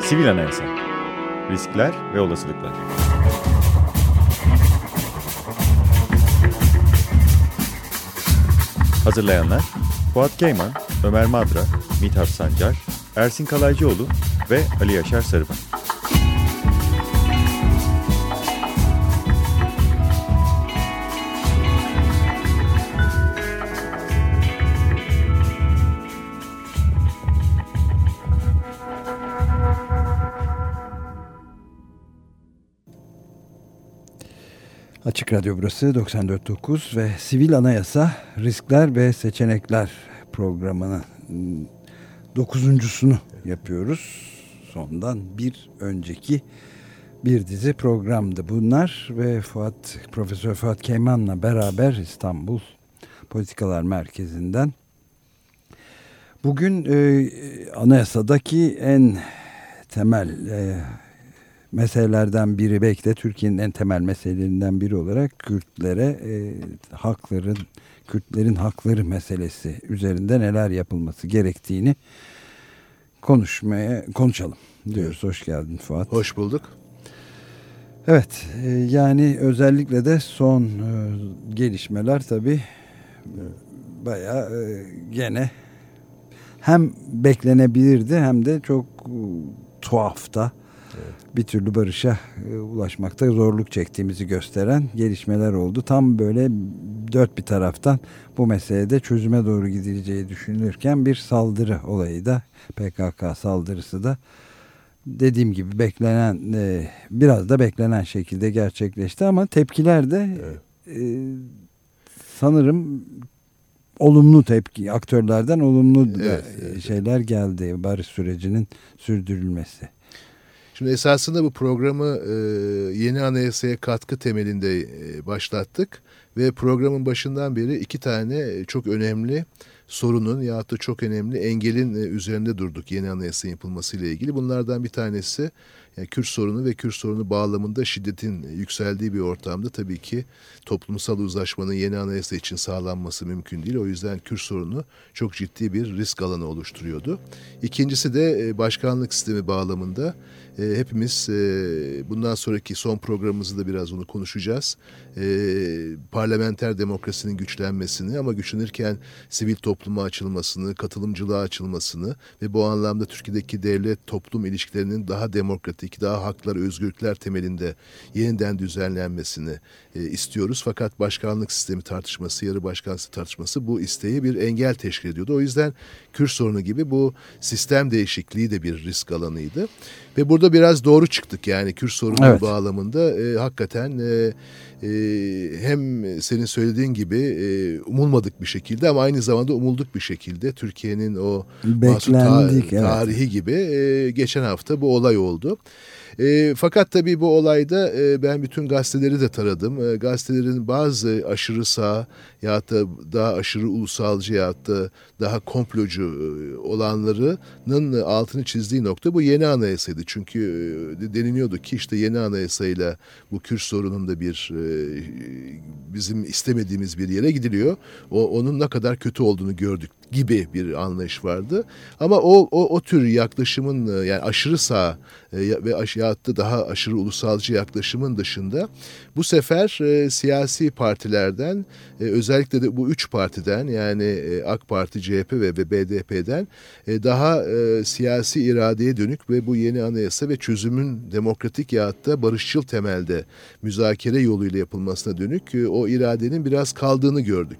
Sivil Anayasa Riskler ve Olasılıklar Hazırlayanlar Fuat Keyman, Ömer Madra, Mithat Sancar, Ersin Kalaycıoğlu ve Ali Yaşar Sarıban. Radyo burası 94.9 ve Sivil Anayasa Riskler ve Seçenekler programının dokuzuncusunu yapıyoruz. Sondan bir önceki bir dizi programdı bunlar ve Fuat Profesör Fuat Keyman'la beraber İstanbul Politikalar Merkezi'nden bugün e, anayasadaki en temel e, meselelerden biri belki de Türkiye'nin en temel meselelerinden biri olarak Kürtlere e, hakların Kürtlerin hakları meselesi üzerinde neler yapılması gerektiğini konuşmaya konuşalım diyoruz. Hoş geldin Fuat. Hoş bulduk. Evet e, yani özellikle de son e, gelişmeler tabi baya e, gene hem beklenebilirdi hem de çok e, tuhafta evet. bir türlü barışa e, ulaşmakta zorluk çektiğimizi gösteren gelişmeler oldu. Tam böyle dört bir taraftan bu meselede çözüme doğru gidileceği düşünülürken bir saldırı olayı da PKK saldırısı da dediğim gibi beklenen e, biraz da beklenen şekilde gerçekleşti ama tepkiler de evet. e, sanırım olumlu tepki aktörlerden olumlu evet, evet. şeyler geldi barış sürecinin sürdürülmesi. Şimdi esasında bu programı e, yeni anayasaya katkı temelinde e, başlattık ve programın başından beri iki tane çok önemli sorunun ya da çok önemli engelin e, üzerinde durduk yeni anayasa yapılmasıyla ilgili. Bunlardan bir tanesi yani Kürt sorunu ve Kürt sorunu bağlamında şiddetin yükseldiği bir ortamda tabii ki toplumsal uzlaşmanın yeni anayasa için sağlanması mümkün değil. O yüzden Kürt sorunu çok ciddi bir risk alanı oluşturuyordu. İkincisi de e, başkanlık sistemi bağlamında e, hepimiz e, bundan sonraki son programımızda da biraz onu konuşacağız. E, parlamenter demokrasinin güçlenmesini ama güçlenirken sivil topluma açılmasını, katılımcılığa açılmasını ve bu anlamda Türkiye'deki devlet toplum ilişkilerinin daha demokratik, daha haklar, özgürlükler temelinde yeniden düzenlenmesini e, istiyoruz. Fakat başkanlık sistemi tartışması, yarı başkanlık tartışması bu isteği bir engel teşkil ediyordu. O yüzden Kürt sorunu gibi bu sistem değişikliği de bir risk alanıydı. Ve burada biraz doğru çıktık yani Kürt sorunu evet. bağlamında e, hakikaten e, e, hem senin söylediğin gibi e, umulmadık bir şekilde ama aynı zamanda umulduk bir şekilde Türkiye'nin o Beklendik, ta tarihi evet. gibi e, geçen hafta bu olay oldu. E, fakat tabii bu olayda e, ben bütün gazeteleri de taradım. E, gazetelerin bazı aşırı sağ ya da daha aşırı ulusalcı ya da daha komplocu e, olanlarının altını çizdiği nokta bu yeni anayasaydı. Çünkü e, deniliyordu ki işte yeni anayasayla bu Kürt sorununda bir e, bizim istemediğimiz bir yere gidiliyor. O onun ne kadar kötü olduğunu gördük gibi bir anlayış vardı. Ama o o, o tür yaklaşımın yani aşırı sağ ve aşağıda daha aşırı ulusalcı yaklaşımın dışında bu sefer e, siyasi partilerden e, özellikle de bu üç partiden yani e, AK Parti, CHP ve, ve BDP'den e, daha e, siyasi iradeye dönük ve bu yeni anayasa ve çözümün demokratik ya da barışçıl temelde müzakere yoluyla yapılmasına dönük e, o iradenin biraz kaldığını gördük.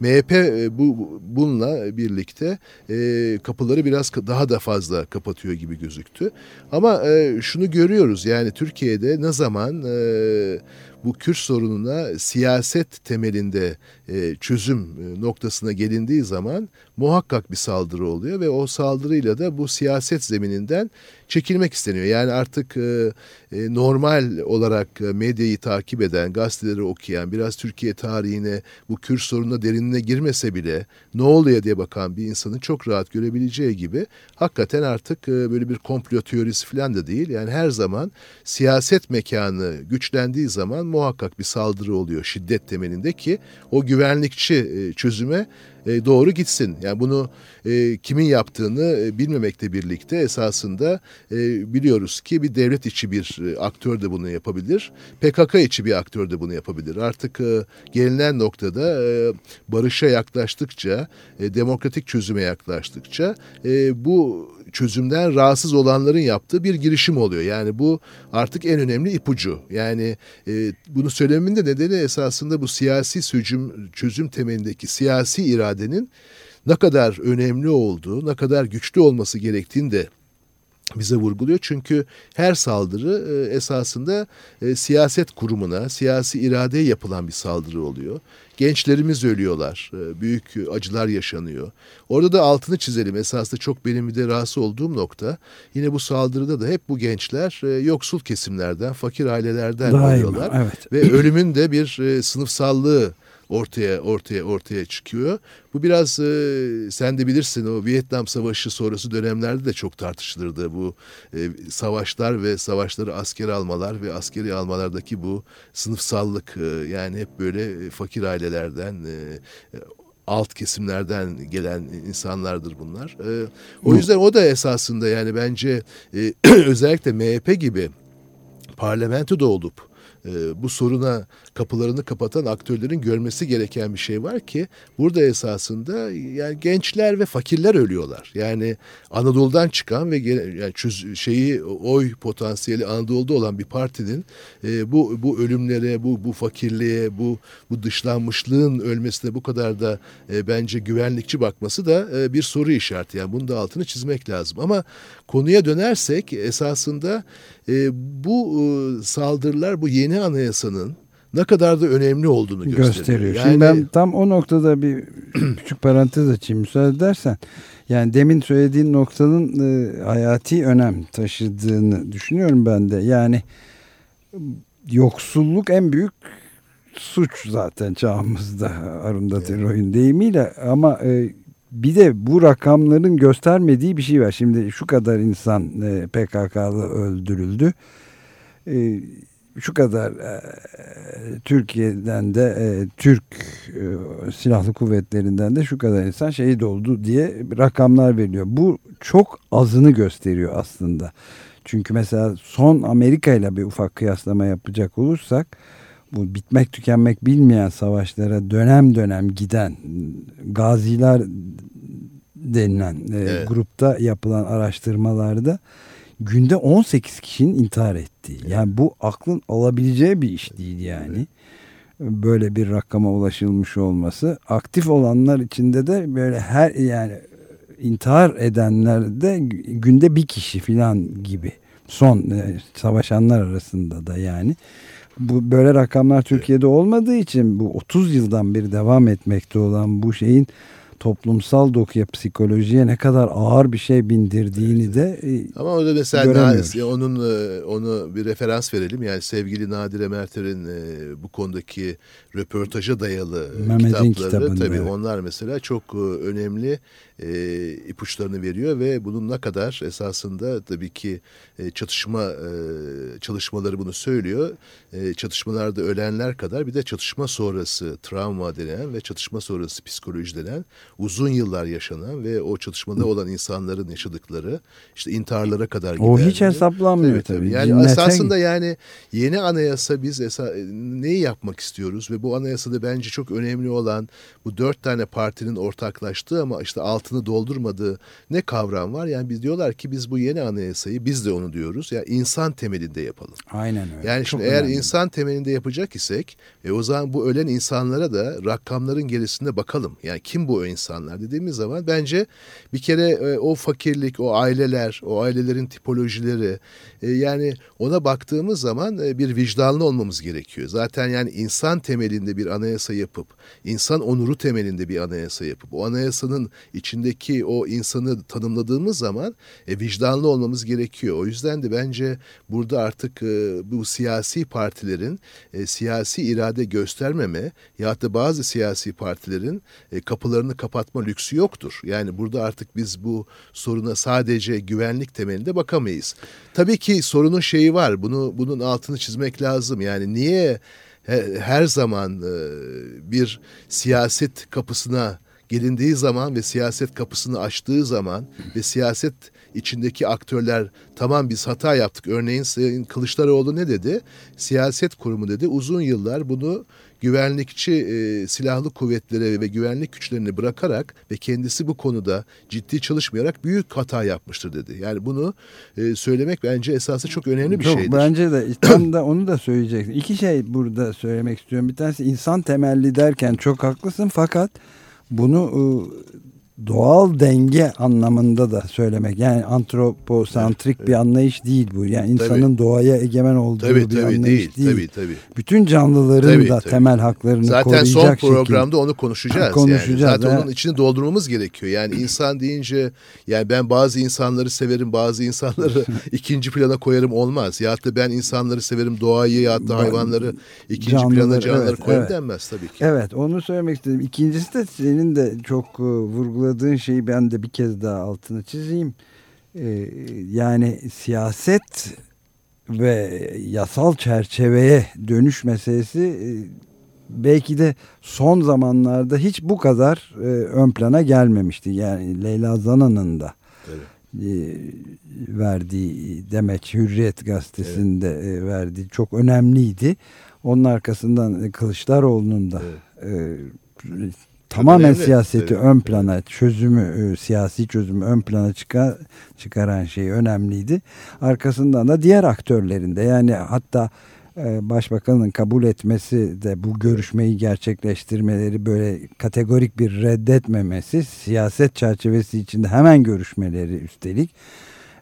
MHP e, bu bununla birlikte e, kapıları biraz daha da fazla kapatıyor gibi gözüktü. Ama e, şunu görüyoruz yani Türkiye'de ne zaman e, bu Kürt sorununa siyaset temelinde e, çözüm e, noktasına gelindiği zaman muhakkak bir saldırı oluyor ve o saldırıyla da bu siyaset zemininden çekilmek isteniyor. Yani artık e, e, normal olarak e, medyayı takip eden, gazeteleri okuyan, biraz Türkiye tarihine bu Kürt sorununa derinine girmese bile ne oluyor diye bakan bir insanın çok rahat görebileceği gibi hakikaten artık e, böyle bir komplo teorisi falan da değil. Yani her zaman siyaset mekanı güçlendiği zaman muhakkak bir saldırı oluyor şiddet temelinde ki o güvenlikçi e, çözüme e, doğru gitsin. Yani bunu e, kimin yaptığını e, bilmemekle birlikte esasında e, biliyoruz ki bir devlet içi bir e, aktör de bunu yapabilir. PKK içi bir aktör de bunu yapabilir. Artık e, gelinen noktada e, barışa yaklaştıkça, e, demokratik çözüme yaklaştıkça e, bu çözümden rahatsız olanların yaptığı bir girişim oluyor. Yani bu artık en önemli ipucu. Yani e, bunu söylememin de nedeni esasında bu siyasi çözüm, çözüm temelindeki siyasi iradenin ne kadar önemli olduğu, ne kadar güçlü olması gerektiğini de bize vurguluyor. Çünkü her saldırı e, esasında e, siyaset kurumuna, siyasi iradeye yapılan bir saldırı oluyor. Gençlerimiz ölüyorlar, e, büyük acılar yaşanıyor. Orada da altını çizelim. Esasında çok benim bir de rahatsız olduğum nokta. Yine bu saldırıda da hep bu gençler yoksul kesimlerden, fakir ailelerden Daima, oluyorlar. Evet. Ve ölümün de bir sınıfsallığı ortaya ortaya ortaya çıkıyor. Bu biraz e, sen de bilirsin o Vietnam Savaşı sonrası dönemlerde de çok tartışılırdı bu e, savaşlar ve savaşları askeri almalar ve askeri almalardaki bu sınıfsallık e, yani hep böyle e, fakir ailelerden e, alt kesimlerden gelen insanlardır bunlar. E, o yüzden o da esasında yani bence e, özellikle MHP gibi parlamentoda olup e, bu soruna kapılarını kapatan aktörlerin görmesi gereken bir şey var ki burada esasında yani gençler ve fakirler ölüyorlar. Yani Anadolu'dan çıkan ve yani çöz, şeyi oy potansiyeli Anadolu'da olan bir partinin e, bu bu ölümlere, bu bu fakirliğe, bu bu dışlanmışlığın ölmesine bu kadar da e, bence güvenlikçi bakması da e, bir soru işareti. Yani bunu da altını çizmek lazım. Ama konuya dönersek esasında e, bu e, saldırılar bu yeni anayasanın ne kadar da önemli olduğunu gösteriyor. gösteriyor. Yani... Şimdi ben tam o noktada bir küçük parantez açayım müsaade edersen. Yani demin söylediğin noktanın e, hayati önem taşıdığını düşünüyorum ben de. Yani yoksulluk en büyük suç zaten çağımızda Arundhati evet. Roy'un deyimiyle ama e, bir de bu rakamların göstermediği bir şey var. Şimdi şu kadar insan e, PKK'lı öldürüldü. E, şu kadar e, Türkiye'den de e, Türk e, silahlı kuvvetlerinden de şu kadar insan şehit oldu diye rakamlar veriliyor. Bu çok azını gösteriyor aslında. Çünkü mesela son Amerika ile bir ufak kıyaslama yapacak olursak bu bitmek tükenmek bilmeyen savaşlara dönem dönem giden gaziler denilen e, evet. grupta yapılan araştırmalarda günde 18 kişinin intihar ettiği. Yani bu aklın alabileceği bir iş değil yani. Böyle bir rakama ulaşılmış olması. Aktif olanlar içinde de böyle her yani intihar edenler de günde bir kişi falan gibi. Son e, savaşanlar arasında da yani. Bu böyle rakamlar Türkiye'de olmadığı için bu 30 yıldan beri devam etmekte olan bu şeyin toplumsal dokuya psikolojiye ne kadar ağır bir şey bindirdiğini evet. de e, Ama orada mesela ya onun e, onu bir referans verelim. Yani sevgili Nadire Merter'in e, bu konudaki röportaja dayalı Mehmet'in kitapları tabii evet. onlar mesela çok önemli e, ipuçlarını veriyor ve bunun ne kadar esasında tabii ki e, çatışma e, çalışmaları bunu söylüyor. E, çatışmalarda ölenler kadar bir de çatışma sonrası travma denen ve çatışma sonrası psikoloji denen uzun yıllar yaşanan ve o çatışmada olan insanların yaşadıkları işte intiharlara kadar gider. O hiç hesaplanmıyor tabii. tabii. Yani Cinnete... esasında yani yeni anayasa biz esa neyi yapmak istiyoruz ve bu anayasada bence çok önemli olan bu dört tane partinin ortaklaştığı ama işte altını doldurmadığı ne kavram var? Yani biz diyorlar ki biz bu yeni anayasayı biz de onu diyoruz. Yani insan temelinde yapalım. Aynen öyle. Yani şimdi eğer insan temelinde yapacak isek e, o zaman bu ölen insanlara da rakamların gerisinde bakalım. Yani kim bu insanlar dediğimiz zaman bence bir kere e, o fakirlik, o aileler, o ailelerin tipolojileri e, yani ona baktığımız zaman e, bir vicdanlı olmamız gerekiyor. Zaten yani insan temelinde bir anayasa yapıp, insan onuru temelinde bir anayasa yapıp, o anayasanın içindeki o insanı tanımladığımız zaman e, vicdanlı olmamız gerekiyor. O yüzden de bence burada artık e, bu siyasi partilerin e, siyasi irade göstermeme ya da bazı siyasi partilerin e, kapılarını kapatma lüksü yoktur. Yani burada artık biz bu soruna sadece güvenlik temelinde bakamayız. Tabii ki sorunun şeyi var. Bunu bunun altını çizmek lazım. Yani niye her zaman e, bir siyaset kapısına gelindiği zaman ve siyaset kapısını açtığı zaman ve siyaset içindeki aktörler tamam biz hata yaptık. Örneğin Sayın Kılıçdaroğlu ne dedi? Siyaset kurumu dedi. Uzun yıllar bunu güvenlikçi e, silahlı kuvvetlere ve güvenlik güçlerini bırakarak ve kendisi bu konuda ciddi çalışmayarak büyük hata yapmıştır dedi. Yani bunu e, söylemek bence esası çok önemli bir çok, şeydir. Bence de tam da onu da söyleyeceksin. İki şey burada söylemek istiyorum. Bir tanesi insan temelli derken çok haklısın fakat bunu doğal denge anlamında da söylemek. Yani antroposantrik evet, bir anlayış değil bu. Yani insanın tabii. doğaya egemen olduğu tabii, bir tabii, anlayış değil, değil. Tabii, tabii. Bütün canlıların tabii, da tabii. temel haklarını Zaten koruyacak Zaten son programda şekilde. onu konuşacağız. konuşacağız. Yani. Zaten onun içini doldurmamız gerekiyor. Yani insan deyince yani ben bazı insanları severim, bazı insanları ikinci plana koyarım olmaz. Ya da ben insanları severim, doğayı ya da hayvanları ikinci canlıları, plana canlıları evet, koyarım evet. denmez tabii ki. Evet, onu söylemek istedim. İkincisi de senin de çok e, vurguladığın şeyi ben de bir kez daha altını çizeyim. Ee, yani siyaset ve yasal çerçeveye dönüş meselesi e, belki de son zamanlarda hiç bu kadar e, ön plana gelmemişti. Yani Leyla Zana'nın da evet. e, verdiği demeç Hürriyet gazetesinde evet. e, verdiği çok önemliydi. Onun arkasından Kılıçdaroğlu'nun da evet. e, tamamen önemli. siyaseti evet. ön plana çözümü e, siyasi çözümü ön plana çıkar, çıkaran şey önemliydi. Arkasından da diğer aktörlerinde yani hatta e, başbakanın kabul etmesi de bu görüşmeyi gerçekleştirmeleri böyle kategorik bir reddetmemesi siyaset çerçevesi içinde hemen görüşmeleri üstelik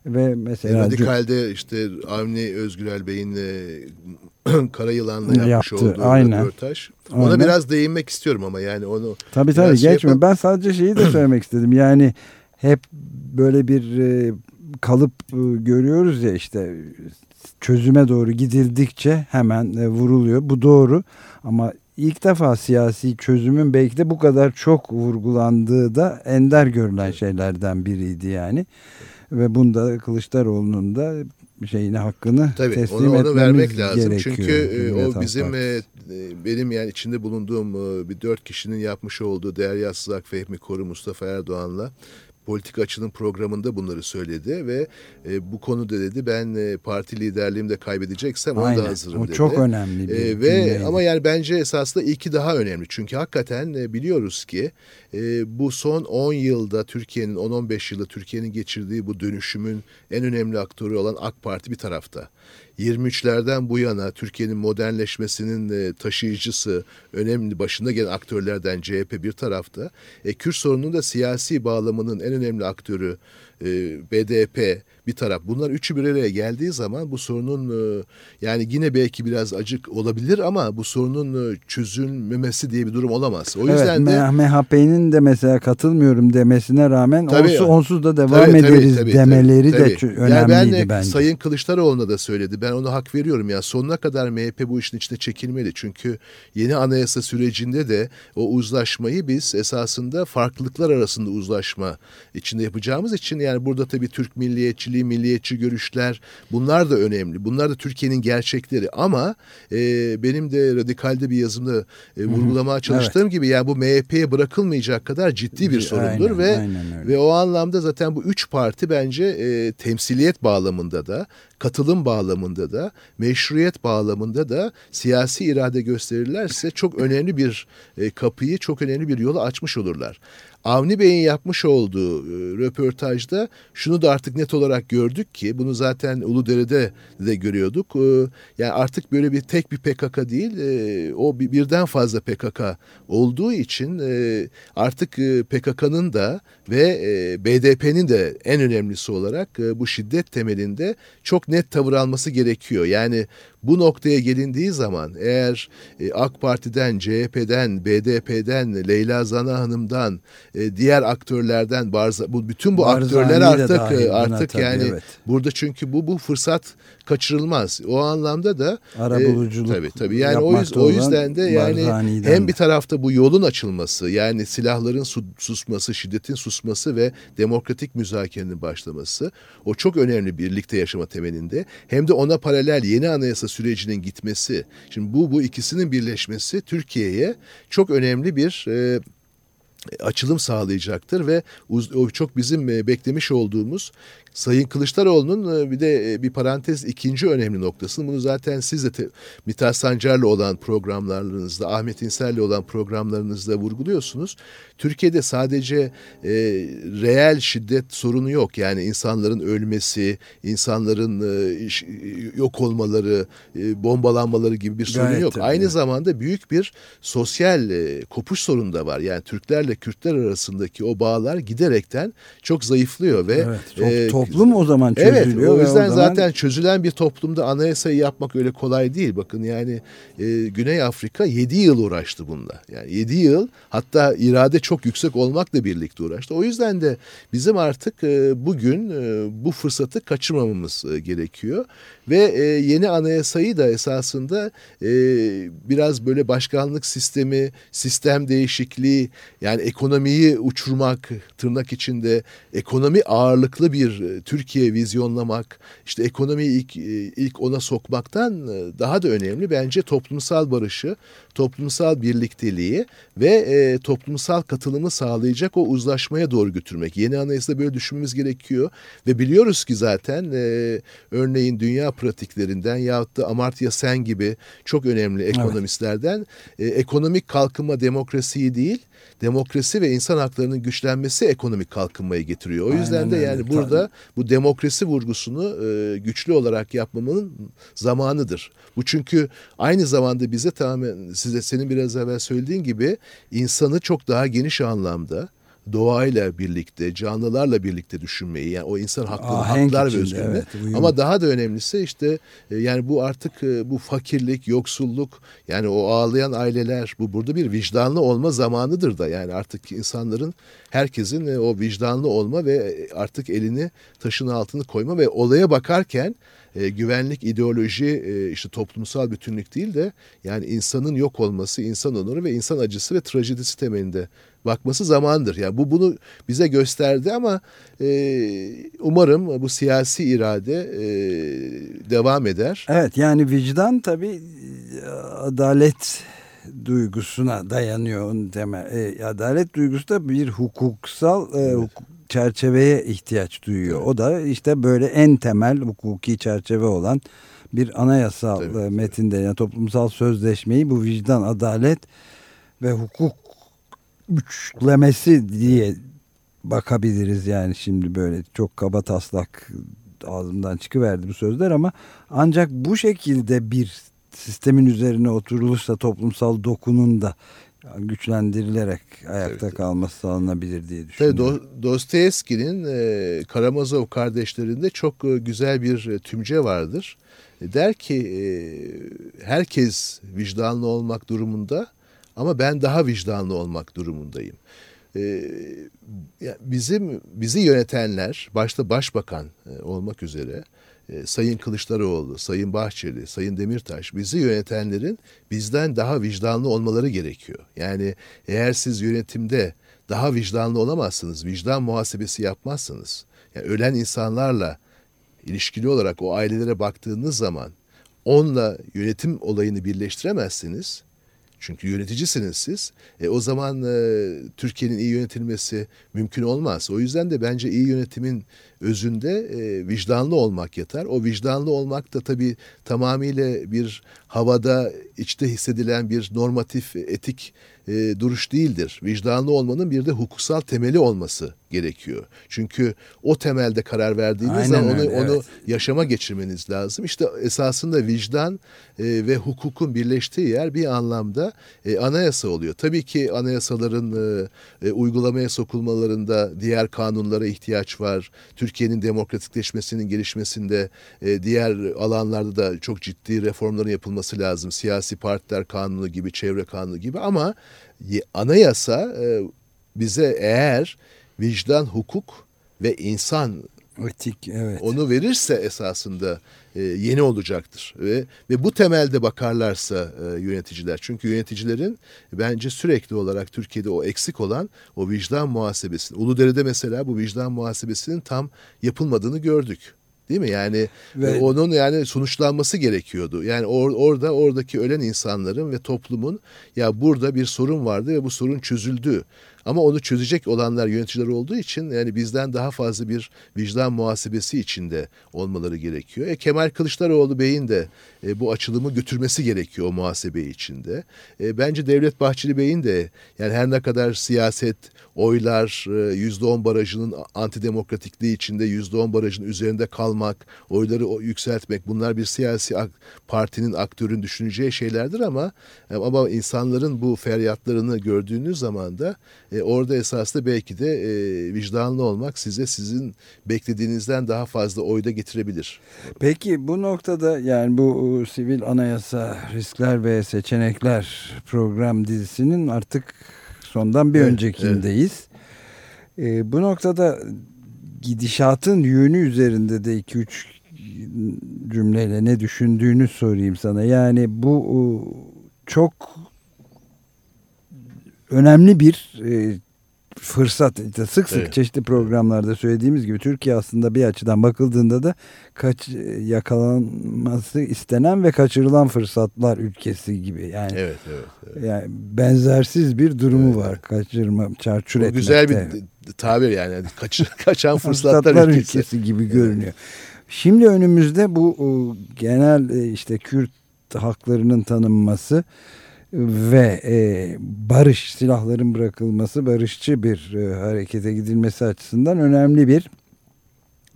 ve mesela Radikal'de işte Avni Özgürel Bey'in Kara Yılan'la yapmış Yaptı, olduğu aynen. röportaj. Ona aynen. biraz değinmek istiyorum ama yani onu... Tabii tabii şey geçme. Yapalım. Ben sadece şeyi de söylemek istedim. Yani hep böyle bir e, kalıp e, görüyoruz ya işte çözüme doğru gidildikçe hemen e, vuruluyor. Bu doğru ama ilk defa siyasi çözümün belki de bu kadar çok vurgulandığı da ender görülen şeylerden biriydi yani. Ve bunda Kılıçdaroğlu'nun da şeyine hakkını Tabii, teslim onu, onu vermek lazım. Çünkü e, o bizim e, e, benim yani içinde bulunduğum e, bir dört kişinin yapmış olduğu Değer Yassızak Fehmi Koru Mustafa Erdoğan'la politik açının programında bunları söyledi ve e, bu konuda dedi ben e, parti liderliğimi de kaybedeceksem onu da hazırım o dedi. çok önemli bir e, ve ama yani bence esasında iki daha önemli. Çünkü hakikaten e, biliyoruz ki e, bu son 10 yılda Türkiye'nin 10-15 yılda Türkiye'nin geçirdiği bu dönüşümün en önemli aktörü olan AK Parti bir tarafta. 23'lerden bu yana Türkiye'nin modernleşmesinin e, taşıyıcısı, önemli başında gelen aktörlerden CHP bir tarafta. E, Kürt sorununun da siyasi bağlamının en önemli aktörü e, BDP bir taraf. Bunlar üçü bir araya geldiği zaman bu sorunun e, yani yine belki biraz acık olabilir ama bu sorunun e, çözülmemesi diye bir durum olamaz. O yüzden evet, de MHP'nin de mesela katılmıyorum demesine rağmen tabii, onsuz, onsuz da devam tabii, ederiz tabii, demeleri tabii, de önemliydi yani ben de, bence. Sayın Kılıçdaroğlu'na da söyledi. Ben ona hak veriyorum ya. Sonuna kadar MHP bu işin içinde çekilmeli. Çünkü yeni anayasa sürecinde de o uzlaşmayı biz esasında farklılıklar arasında uzlaşma içinde yapacağımız için yani burada tabii Türk milliyetçiliği, milliyetçi görüşler bunlar da önemli. Bunlar da Türkiye'nin gerçekleri ama e, benim de radikalde bir yazımda e, vurgulamaya çalıştığım evet. gibi yani bu MHP'ye bırakılmayacak kadar ciddi bir sorundur aynen, ve aynen ve o anlamda zaten bu üç parti bence e, temsiliyet bağlamında da katılım bağlamında da meşruiyet bağlamında da siyasi irade gösterirlerse çok önemli bir e, kapıyı çok önemli bir yolu açmış olurlar. Avni Bey'in yapmış olduğu e, röportajda şunu da artık net olarak gördük ki bunu zaten Uludere'de de görüyorduk. E, yani artık böyle bir tek bir PKK değil e, o bir, birden fazla PKK olduğu için artık PKK'nın da ve BDP'nin de en önemlisi olarak bu şiddet temelinde çok net tavır alması gerekiyor. Yani bu noktaya gelindiği zaman eğer e, AK Parti'den, CHP'den, BDP'den, Leyla Zana Hanım'dan, e, diğer aktörlerden, Barza, bu bütün bu Barzani aktörler artık dahil e, artık tabii, yani evet. burada çünkü bu bu fırsat kaçırılmaz. O anlamda da Arabuluculuk e, tabii tabii yani o, yüz- o yüzden de yani Barzani'den hem bir tarafta bu yolun açılması yani silahların su- susması, şiddetin susması ve demokratik müzakerenin başlaması o çok önemli birlikte yaşama temelinde. Hem de ona paralel yeni anayasa sürecinin gitmesi. Şimdi bu bu ikisinin birleşmesi Türkiye'ye çok önemli bir e, açılım sağlayacaktır ve uz- o çok bizim e, beklemiş olduğumuz Sayın Kılıçdaroğlu'nun e, bir de e, bir parantez ikinci önemli noktası. Bunu zaten siz de te- Mithat Sancar'la olan programlarınızda, Ahmet İnsel'le olan programlarınızda vurguluyorsunuz. Türkiye'de sadece e, reel şiddet sorunu yok. Yani insanların ölmesi, insanların e, iş- yok olmaları, e, bombalanmaları gibi bir sorun Gayet yok. tabii, Aynı zamanda büyük bir sosyal e, kopuş sorunu da var. Yani Türklerle Kürtler arasındaki o bağlar giderekten çok zayıflıyor ve Evet, çok e, toplum o zaman Evet çözülüyor. o ve yüzden zaman zaten çözülen bir toplumda anayasayı yapmak öyle kolay değil. Bakın yani e, Güney Afrika 7 yıl uğraştı bununla. Yani 7 yıl hatta irade çok yüksek olmakla birlikte uğraştı. O yüzden de bizim artık e, bugün e, bu fırsatı kaçırmamamız e, gerekiyor. Ve e, yeni anayasayı da esasında e, biraz böyle başkanlık sistemi, sistem değişikliği yani ekonomiyi uçurmak tırnak içinde ekonomi ağırlıklı bir e, Türkiye vizyonlamak, işte ekonomiyi ilk, e, ilk ona sokmaktan e, daha da önemli bence toplumsal barışı, toplumsal birlikteliği ve e, toplumsal katılımı sağlayacak o uzlaşmaya doğru götürmek. Yeni anayasada böyle düşünmemiz gerekiyor ve biliyoruz ki zaten e, örneğin dünya pratiklerinden yahut da Amartya Sen gibi çok önemli ekonomistlerden e, ekonomik kalkınma demokrasiyi değil, demokrasi ve insan haklarının güçlenmesi ekonomik kalkınmayı getiriyor. O Aynen yüzden de öyle. yani burada bu demokrasi vurgusunu e, güçlü olarak yapmamın zamanıdır. Bu çünkü aynı zamanda bize tamamen size senin biraz evvel söylediğin gibi insanı çok daha geniş anlamda doğayla birlikte, canlılarla birlikte düşünmeyi yani o insan hakları, Ahenk haklar ve özgürlüğü. evet, uyum. Ama daha da önemlisi işte e, yani bu artık e, bu fakirlik, yoksulluk yani o ağlayan aileler bu burada bir vicdanlı olma zamanıdır da yani artık insanların herkesin e, o vicdanlı olma ve artık elini taşın altını koyma ve olaya bakarken e, güvenlik, ideoloji, e, işte toplumsal bütünlük değil de yani insanın yok olması, insan onuru ve insan acısı ve trajedisi temelinde bakması zamandır. Yani bu bunu bize gösterdi ama e, umarım bu siyasi irade e, devam eder. Evet yani vicdan tabii e, adalet duygusuna dayanıyor. Onun temel. E, adalet duygusu da bir hukuksal e, Evet. hukuk çerçeveye ihtiyaç duyuyor. O da işte böyle en temel hukuki çerçeve olan bir anayasal Tabii. e, metinde yani toplumsal sözleşmeyi bu vicdan, adalet ve hukuk üçlemesi diye bakabiliriz yani şimdi böyle çok kaba taslak ağzımdan çıkıverdi bu sözler ama ancak bu şekilde bir sistemin üzerine oturulursa toplumsal dokunun da güçlendirilerek ayakta tabii. kalması sağlanabilir diye düşünüyorum. Do- Dostoyevski'nin e, Karamazov kardeşlerinde çok e, güzel bir e, tümce vardır. E, der ki e, herkes vicdanlı olmak durumunda ama ben daha vicdanlı olmak durumundayım. E, ya bizim bizi yönetenler başta başbakan e, olmak üzere e, Sayın Kılıçdaroğlu, Sayın Bahçeli, Sayın Demirtaş bizi yönetenlerin bizden daha vicdanlı olmaları gerekiyor. Yani eğer siz yönetimde daha vicdanlı olamazsınız, vicdan muhasebesi yapmazsınız. Yani ölen insanlarla ilişkili olarak o ailelere baktığınız zaman onunla yönetim olayını birleştiremezsiniz. Çünkü yöneticisiniz siz. E, o zaman e, Türkiye'nin iyi yönetilmesi mümkün olmaz. O yüzden de bence iyi yönetimin özünde e, vicdanlı olmak yeter. O vicdanlı olmak da tabii tamamıyla bir havada içte hissedilen bir normatif etik e, duruş değildir. Vicdanlı olmanın bir de hukuksal temeli olması gerekiyor. Çünkü o temelde karar verdiğiniz Aynen zaman onu, öyle, onu yaşama geçirmeniz lazım. İşte esasında vicdan e, ve hukukun birleştiği yer bir anlamda e, anayasa oluyor. Tabii ki anayasaların e, e, uygulamaya sokulmalarında diğer kanunlara ihtiyaç var. Türkiye'nin demokratikleşmesinin gelişmesinde e, diğer alanlarda da çok ciddi reformların yapılması lazım. Siyasi partiler kanunu gibi, çevre kanunu gibi ama anayasa e, bize eğer vicdan, hukuk ve insan etik evet. onu verirse esasında e, yeni olacaktır ve ve bu temelde bakarlarsa e, yöneticiler çünkü yöneticilerin bence sürekli olarak Türkiye'de o eksik olan o vicdan muhasebesini Uludere'de mesela bu vicdan muhasebesinin tam yapılmadığını gördük. Değil mi? Yani ve, onun yani sonuçlanması gerekiyordu. Yani or, orada oradaki ölen insanların ve toplumun ya burada bir sorun vardı ve bu sorun çözüldü. Ama onu çözecek olanlar yöneticiler olduğu için yani bizden daha fazla bir vicdan muhasebesi içinde olmaları gerekiyor. E, Kemal Kılıçdaroğlu Bey'in de e, bu açılımı götürmesi gerekiyor o muhasebe içinde. E, bence Devlet Bahçeli Bey'in de yani her ne kadar siyaset, oylar, e, yüzde on barajının antidemokratikliği içinde yüzde on barajın üzerinde kalmak, oyları yükseltmek bunlar bir siyasi ak partinin aktörün düşüneceği şeylerdir ama e, ama insanların bu feryatlarını gördüğünüz zaman da e, orada esasında belki de e, vicdanlı olmak size sizin beklediğinizden daha fazla oyda getirebilir. Peki bu noktada yani bu sivil anayasa riskler ve seçenekler program dizisinin artık sondan bir evet, öncekindeyiz. Evet. E, bu noktada gidişatın yönü üzerinde de 2-3 cümleyle ne düşündüğünü sorayım sana. Yani bu çok önemli bir e, fırsat. İşte sık sık evet. çeşitli programlarda söylediğimiz gibi Türkiye aslında bir açıdan bakıldığında da kaç yakalanması istenen ve kaçırılan fırsatlar ülkesi gibi. Yani evet, evet, evet. yani benzersiz bir durumu evet. var. Kaçırma, çarçur etmekte. Güzel bir tabir yani. Kaç, kaçan fırsatlar, fırsatlar ülkesi. ülkesi gibi görünüyor. Şimdi önümüzde bu genel e, işte Kürt haklarının tanınması ve e, barış silahların bırakılması barışçı bir e, harekete gidilmesi açısından önemli bir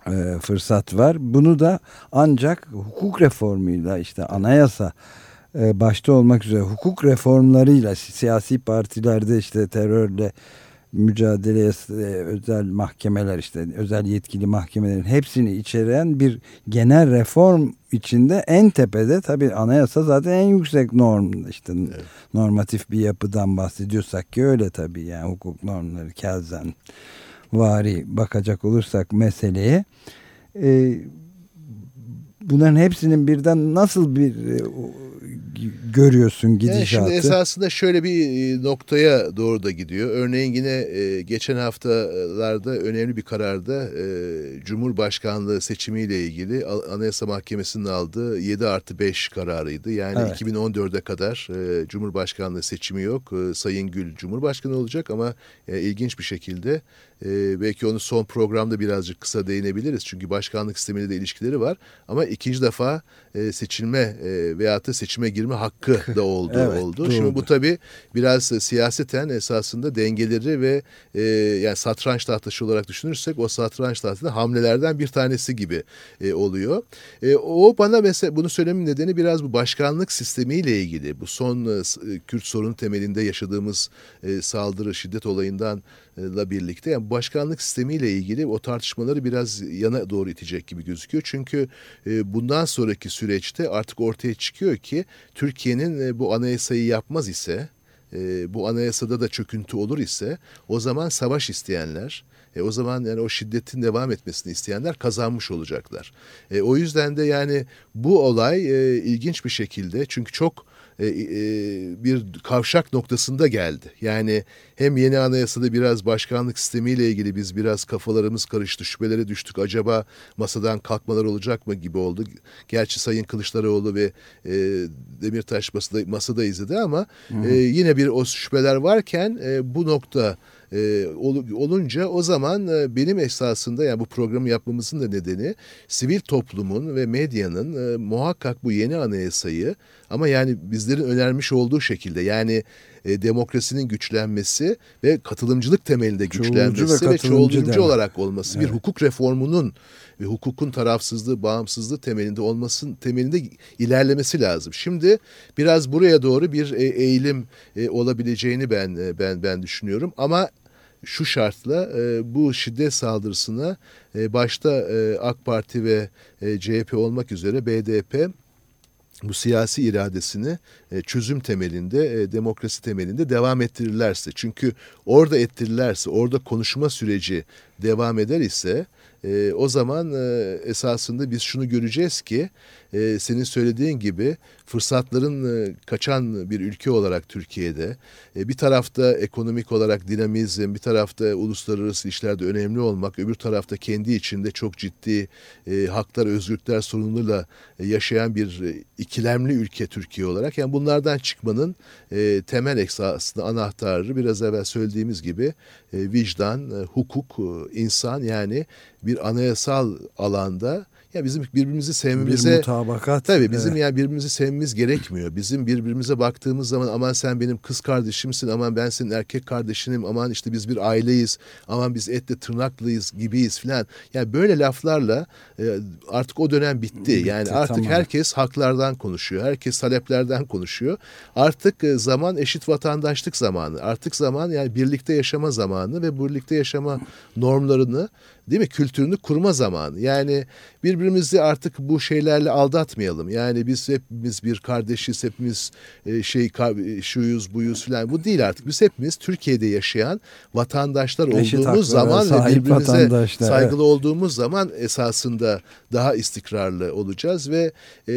e, fırsat var. Bunu da ancak hukuk reformuyla işte anayasa e, başta olmak üzere hukuk reformlarıyla siyasi partilerde işte terörle mücadeleye özel mahkemeler işte özel yetkili mahkemelerin hepsini içeren bir genel reform içinde en tepede tabi anayasa zaten en yüksek norm işte evet. normatif bir yapıdan bahsediyorsak ki öyle tabi yani hukuk normları kelzen vari bakacak olursak meseleye e, bunların hepsinin birden nasıl bir e, görüyorsun gidişatı? Yani şimdi esasında şöyle bir e, noktaya doğru da gidiyor. Örneğin yine e, geçen haftalarda önemli bir kararda e, Cumhurbaşkanlığı seçimiyle ilgili Anayasa Mahkemesi'nin aldığı 7 artı 5 kararıydı. Yani evet. 2014'e kadar Cumhurbaşkanlığı seçimi yok. Sayın Gül Cumhurbaşkanı olacak ama ilginç bir şekilde belki onu son programda birazcık kısa değinebiliriz. Çünkü başkanlık sistemiyle de ilişkileri var. Ama ikinci defa seçilme veyahut da seçime girme hakkı da oldu. evet, oldu. Doğru. Şimdi bu tabii biraz e, siyaseten esasında dengeleri ve e, yani satranç tahtası olarak düşünürsek o satranç tahtasında hamlelerden bir tanesi gibi e, oluyor. E, o bana mesela bunu söylemin nedeni biraz bu başkanlık sistemiyle ilgili. Bu son e, Kürt sorunu temelinde yaşadığımız e, saldırı şiddet olayından la birlikte yani başkanlık sistemiyle ilgili o tartışmaları biraz yana doğru itecek gibi gözüküyor. Çünkü e, bundan sonraki süreçte artık ortaya çıkıyor ki Türkiye'nin e, bu anayasayı yapmaz ise e, bu anayasada da çöküntü olur ise o zaman savaş isteyenler e, o zaman yani o şiddetin devam etmesini isteyenler kazanmış olacaklar. E, o yüzden de yani bu olay e, ilginç bir şekilde çünkü çok e, e, bir kavşak noktasında geldi. Yani hem yeni anayasada biraz başkanlık sistemiyle ilgili biz biraz kafalarımız karıştı, şüphelere düştük. Acaba masadan kalkmalar olacak mı gibi oldu. Gerçi Sayın Kılıçdaroğlu ve e, Demirtaş masada, masada izledi ama e, yine bir o şüpheler varken e, bu nokta e, olunca o zaman e, benim esasında yani bu programı yapmamızın da nedeni sivil toplumun ve medyanın e, muhakkak bu yeni anayasayı ama yani bizlerin önermiş olduğu şekilde yani e, demokrasinin güçlenmesi ve katılımcılık temelinde güçlenmesi ve, ve çoğulcu olarak olması evet. bir hukuk reformunun ve hukukun tarafsızlığı, bağımsızlığı temelinde olmasın temelinde ilerlemesi lazım. Şimdi biraz buraya doğru bir e, eğilim e, olabileceğini ben e, ben ben düşünüyorum ama şu şartla e, bu şiddet saldırısına e, başta e, AK Parti ve e, CHP olmak üzere BDP bu siyasi iradesini e, çözüm temelinde, e, demokrasi temelinde devam ettirirlerse, çünkü orada ettirirlerse, orada konuşma süreci devam eder ise e, o zaman e, esasında biz şunu göreceğiz ki e, senin söylediğin gibi fırsatların e, kaçan bir ülke olarak Türkiye'de e, bir tarafta ekonomik olarak dinamizm, bir tarafta uluslararası işlerde önemli olmak, öbür tarafta kendi içinde çok ciddi e, haklar, özgürlükler sorunuyla e, yaşayan bir e, ikilemli ülke Türkiye olarak. Yani bunlardan çıkmanın e, temel esasında anahtarı biraz evvel söylediğimiz gibi e, vicdan, e, hukuk, e, insan yani bir anayasal alanda ya bizim birbirimizi sevmemize bir mutabakat. Tabii bizim evet. yani birbirimizi sevmemiz gerekmiyor. Bizim birbirimize baktığımız zaman aman sen benim kız kardeşimsin, aman ben senin erkek kardeşinim, aman işte biz bir aileyiz, aman biz etle tırnaklıyız gibiyiz filan. Yani böyle laflarla e, artık o dönem bitti. bitti yani artık tamam. herkes haklardan konuşuyor. Herkes taleplerden konuşuyor. Artık e, zaman eşit vatandaşlık zamanı. Artık zaman yani birlikte yaşama zamanı ve birlikte yaşama normlarını değil mi kültürünü kurma zamanı. Yani birbirimizi artık bu şeylerle aldatmayalım. Yani biz hepimiz bir kardeşiz, hepimiz e, şey şuyuz, buyuz falan. Bu değil artık. Biz hepimiz Türkiye'de yaşayan vatandaşlar olduğumuz zaman ve birbirimize saygılı evet. olduğumuz zaman esasında daha istikrarlı olacağız ve e,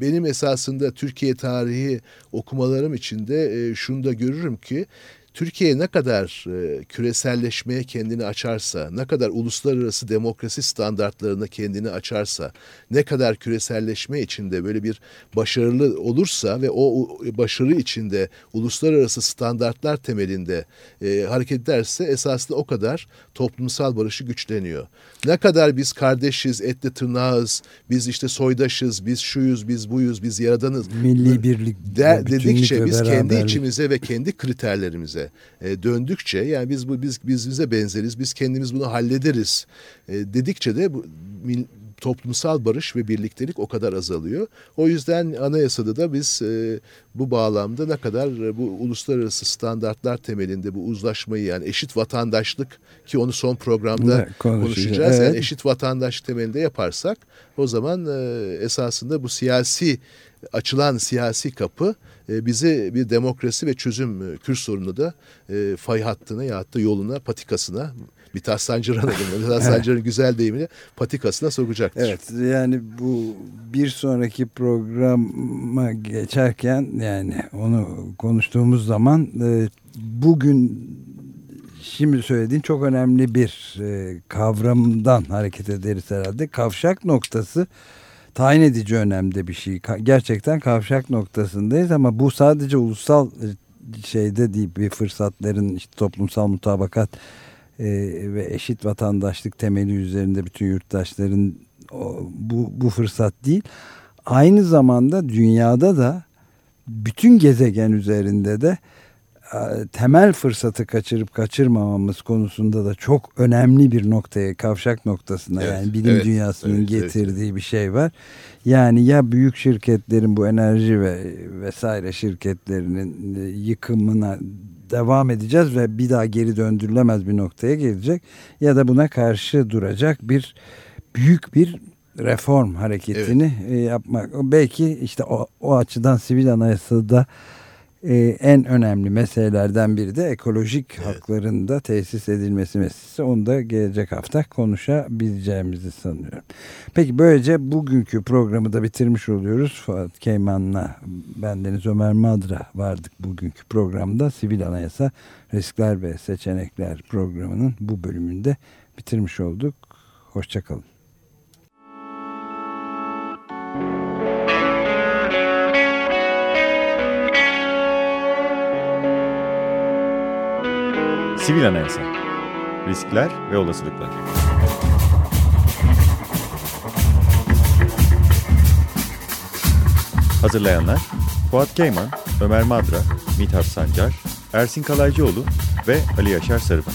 benim esasında Türkiye tarihi okumalarım içinde e, şunu da görürüm ki Türkiye ne kadar e, küreselleşmeye kendini açarsa, ne kadar uluslararası demokrasi standartlarına kendini açarsa, ne kadar küreselleşme içinde böyle bir başarılı olursa ve o başarı içinde uluslararası standartlar temelinde e, hareket ederse esasında o kadar toplumsal barışı güçleniyor. Ne kadar biz kardeşiz, etle tırnağız, biz işte soydaşız, biz şuyuz, biz buyuz, biz yaradanız. Milli birlik de, dedikçe biz kendi içimize ve kendi kriterlerimize e, döndükçe yani biz bu biz biz bize benzeriz, biz kendimiz bunu hallederiz e, dedikçe de bu toplumsal barış ve birliktelik o kadar azalıyor. O yüzden anayasada da biz e, bu bağlamda ne kadar e, bu uluslararası standartlar temelinde bu uzlaşmayı yani eşit vatandaşlık ki onu son programda konuşacağız. Evet. Yani eşit vatandaş temelinde yaparsak o zaman e, esasında bu siyasi açılan siyasi kapı e, bizi bir demokrasi ve çözüm e, Kürt sorunu da fay hattına ya da yoluna patikasına Mithat Sancar'ın adını, Mithat Sancar'ın güzel deyimiyle patikasına sokacaktır. Evet yani bu bir sonraki programa geçerken yani onu konuştuğumuz zaman e, bugün şimdi söylediğin çok önemli bir e, kavramdan hareket ederiz herhalde. Kavşak noktası tayin edici önemde bir şey. Gerçekten kavşak noktasındayız ama bu sadece ulusal e, şeyde değil bir fırsatların işte toplumsal mutabakat e, ve eşit vatandaşlık temeli üzerinde bütün yurttaşların o, bu, bu fırsat değil. Aynı zamanda dünyada da bütün gezegen üzerinde de temel fırsatı kaçırıp kaçırmamamız konusunda da çok önemli bir noktaya kavşak noktasına evet, yani bilim evet, dünyasının evet, getirdiği evet. bir şey var. Yani ya büyük şirketlerin bu enerji ve vesaire şirketlerinin e, yıkımına devam edeceğiz ve bir daha geri döndürülemez bir noktaya gelecek ya da buna karşı duracak bir büyük bir reform hareketini evet. E, yapmak. Belki işte o, o açıdan sivil anayasada e, en önemli meselelerden biri de ekolojik evet. hakların da tesis edilmesi meselesi. Onu da gelecek hafta konuşabileceğimizi sanıyorum. Peki böylece bugünkü programı da bitirmiş oluyoruz. Fuat Keyman'la bendeniz Ömer Madra vardık bugünkü programda. Sivil Anayasa Riskler ve Seçenekler programının bu bölümünde bitirmiş olduk. Hoşçakalın. Sivil Anayasa Riskler ve Olasılıklar Hazırlayanlar Fuat Keyman, Ömer Madra, Mithat Sancar, Ersin Kalaycıoğlu ve Ali Yaşar Sarıban.